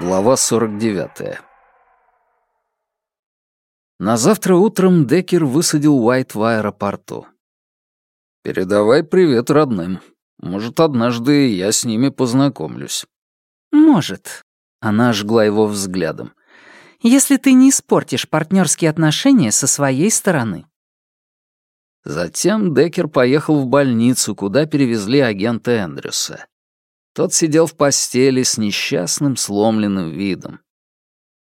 Глава 49. На завтра утром Деккер высадил Уайт в аэропорту. «Передавай привет родным. Может, однажды я с ними познакомлюсь». «Может». Она ожгла его взглядом. «Если ты не испортишь партнерские отношения со своей стороны». Затем Деккер поехал в больницу, куда перевезли агента Эндрюса. Тот сидел в постели с несчастным, сломленным видом.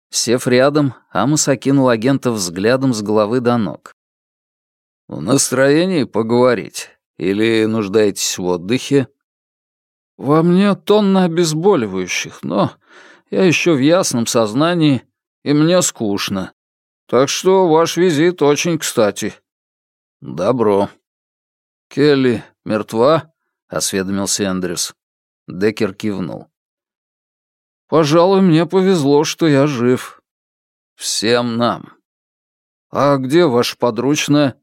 Сев рядом, Амос окинул агента взглядом с головы до ног. «В настроении поговорить? Или нуждаетесь в отдыхе?» «Во мне тонна обезболивающих, но я еще в ясном сознании, и мне скучно. Так что ваш визит очень кстати». «Добро». «Келли мертва?» — осведомился Эндрюс. Деккер кивнул. «Пожалуй, мне повезло, что я жив. Всем нам. А где ваша подручная?»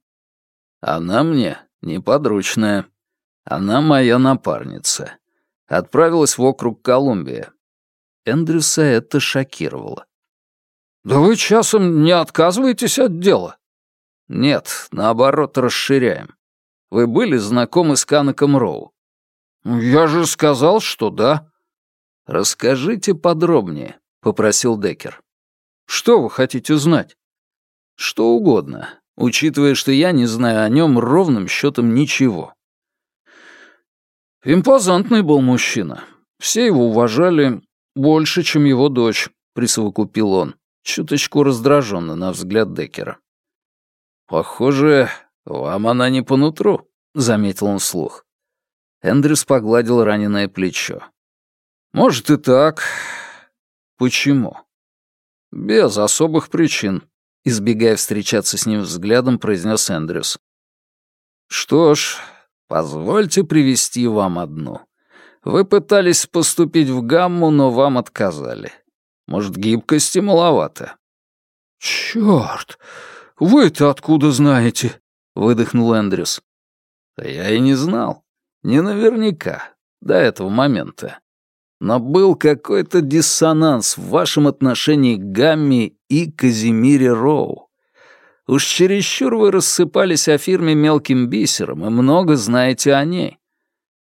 «Она мне не подручная. Она моя напарница. Отправилась в округ Колумбия». Эндрюса это шокировало. «Да вы часом не отказываетесь от дела?» «Нет, наоборот, расширяем. Вы были знакомы с Канаком Роу?» «Я же сказал, что да». «Расскажите подробнее», — попросил Деккер. «Что вы хотите знать?» «Что угодно, учитывая, что я не знаю о нем ровным счетом ничего». «Импозантный был мужчина. Все его уважали больше, чем его дочь», — присовокупил он, чуточку раздраженно на взгляд Деккера. «Похоже, вам она не по нутру», — заметил он вслух. Эндрюс погладил раненое плечо. «Может и так. Почему?» «Без особых причин», — избегая встречаться с ним взглядом, произнес Эндрюс. «Что ж, позвольте привести вам одну. Вы пытались поступить в гамму, но вам отказали. Может, гибкости маловато?» «Чёрт! Вы-то откуда знаете?» — выдохнул Эндрюс. «Да я и не знал. Не наверняка, до этого момента. Но был какой-то диссонанс в вашем отношении к Гамми и Казимире Роу. Уж чересчур вы рассыпались о фирме мелким бисером и много знаете о ней.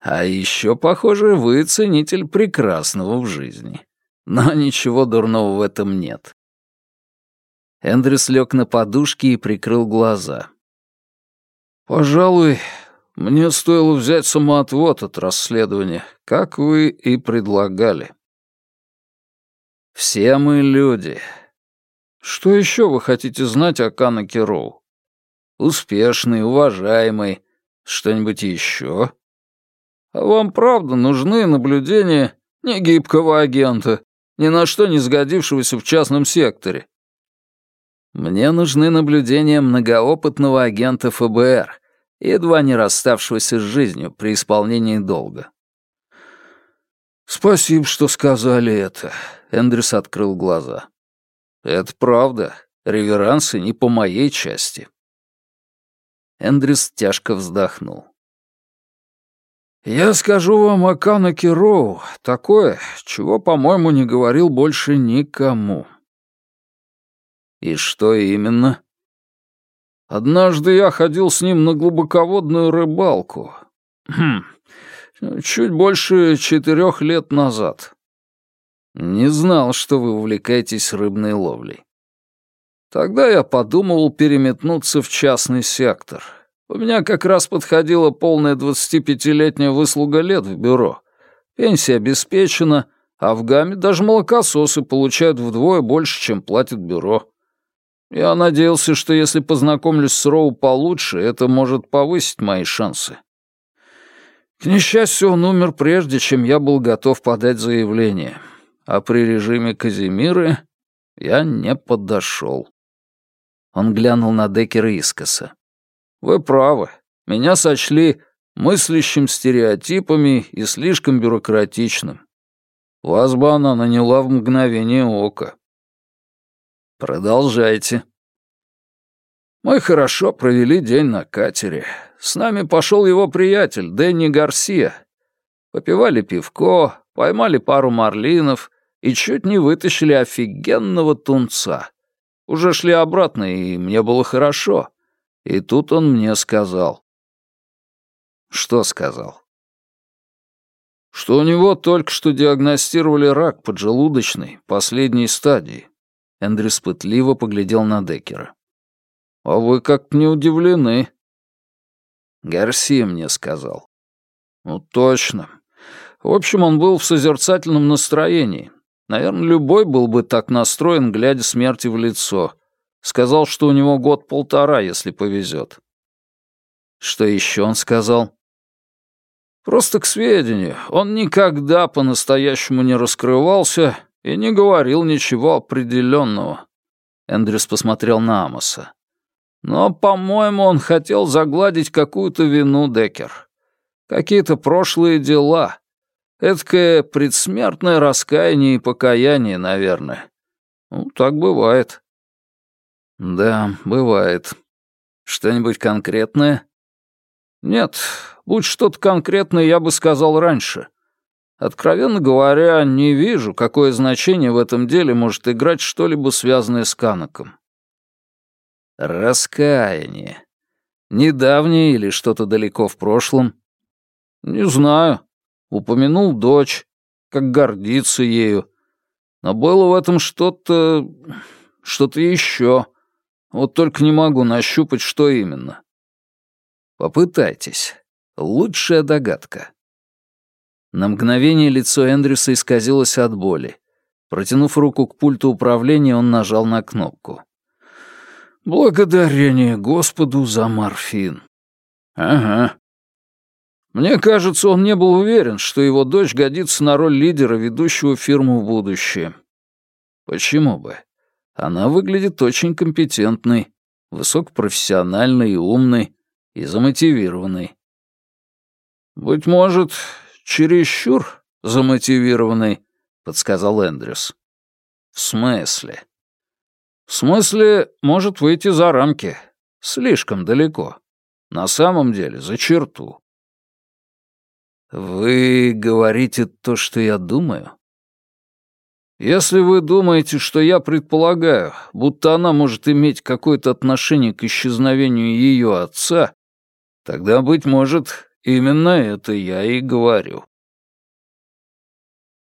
А еще, похоже, вы ценитель прекрасного в жизни. Но ничего дурного в этом нет. Эндрюс лег на подушки и прикрыл глаза. «Пожалуй, мне стоило взять самоотвод от расследования, как вы и предлагали. Все мы люди. Что еще вы хотите знать о Канаке Роу? Успешный, уважаемый. Что-нибудь еще? А вам правда нужны наблюдения негибкого агента, ни на что не сгодившегося в частном секторе? Мне нужны наблюдения многоопытного агента ФБР, едва не расставшегося с жизнью при исполнении долга. «Спасибо, что сказали это», — Эндрюс открыл глаза. «Это правда. Реверансы не по моей части». Эндрюс тяжко вздохнул. «Я скажу вам о Канаке Роу такое, чего, по-моему, не говорил больше никому». «И что именно?» Однажды я ходил с ним на глубоководную рыбалку. Хм, чуть больше четырех лет назад. Не знал, что вы увлекаетесь рыбной ловлей. Тогда я подумывал переметнуться в частный сектор. У меня как раз подходила полная 25-летняя выслуга лет в бюро. Пенсия обеспечена, а в ГАМе даже молокососы получают вдвое больше, чем платит бюро. Я надеялся, что если познакомлюсь с Роу получше, это может повысить мои шансы. К несчастью, он умер прежде, чем я был готов подать заявление. А при режиме Казимиры я не подошел. Он глянул на Деккера искоса. «Вы правы. Меня сочли мыслящим стереотипами и слишком бюрократичным. Вас бы она наняла в мгновение ока. «Продолжайте». Мы хорошо провели день на катере. С нами пошел его приятель, Дэнни Гарсия. Попивали пивко, поймали пару марлинов и чуть не вытащили офигенного тунца. Уже шли обратно, и мне было хорошо. И тут он мне сказал. Что сказал? Что у него только что диагностировали рак поджелудочной, последней стадии. Эндрюс пытливо поглядел на Деккера. «А вы как-то не удивлены». Гарсия мне сказал. «Ну, точно. В общем, он был в созерцательном настроении. Наверное, любой был бы так настроен, глядя смерти в лицо. Сказал, что у него год-полтора, если повезет. Что еще он сказал? Просто к сведению, он никогда по-настоящему не раскрывался и не говорил ничего определенного. Эндрюс посмотрел на Амоса. Но, по-моему, он хотел загладить какую-то вину, Деккер. Какие-то прошлые дела. Эдакое предсмертное раскаяние и покаяние, наверное. Ну, так бывает. Да, бывает. Что-нибудь конкретное? Нет, будь что-то конкретное, я бы сказал раньше. Откровенно говоря, не вижу, какое значение в этом деле может играть что-либо связанное с Канаком. Раскаяние. Недавнее или что-то далеко в прошлом? Не знаю. Упомянул дочь, как гордится ею. Но было в этом что-то... что-то еще. Вот только не могу нащупать, что именно. Попытайтесь. Лучшая догадка. На мгновение лицо Эндрюса исказилось от боли. Протянув руку к пульту управления, он нажал на кнопку. «Благодарение Господу за морфин». «Ага». Мне кажется, он не был уверен, что его дочь годится на роль лидера, ведущего фирму в будущее. Почему бы? Она выглядит очень компетентной, высокопрофессиональной и умной, и замотивированной. Быть может, чересчур замотивированный», — подсказал Эндрюс. «В смысле?» «В смысле, может выйти за рамки. Слишком далеко. На самом деле, за черту». «Вы говорите то, что я думаю?» «Если вы думаете, что я предполагаю, будто она может иметь какое-то отношение к исчезновению ее отца, тогда, быть может, Именно это я и говорю.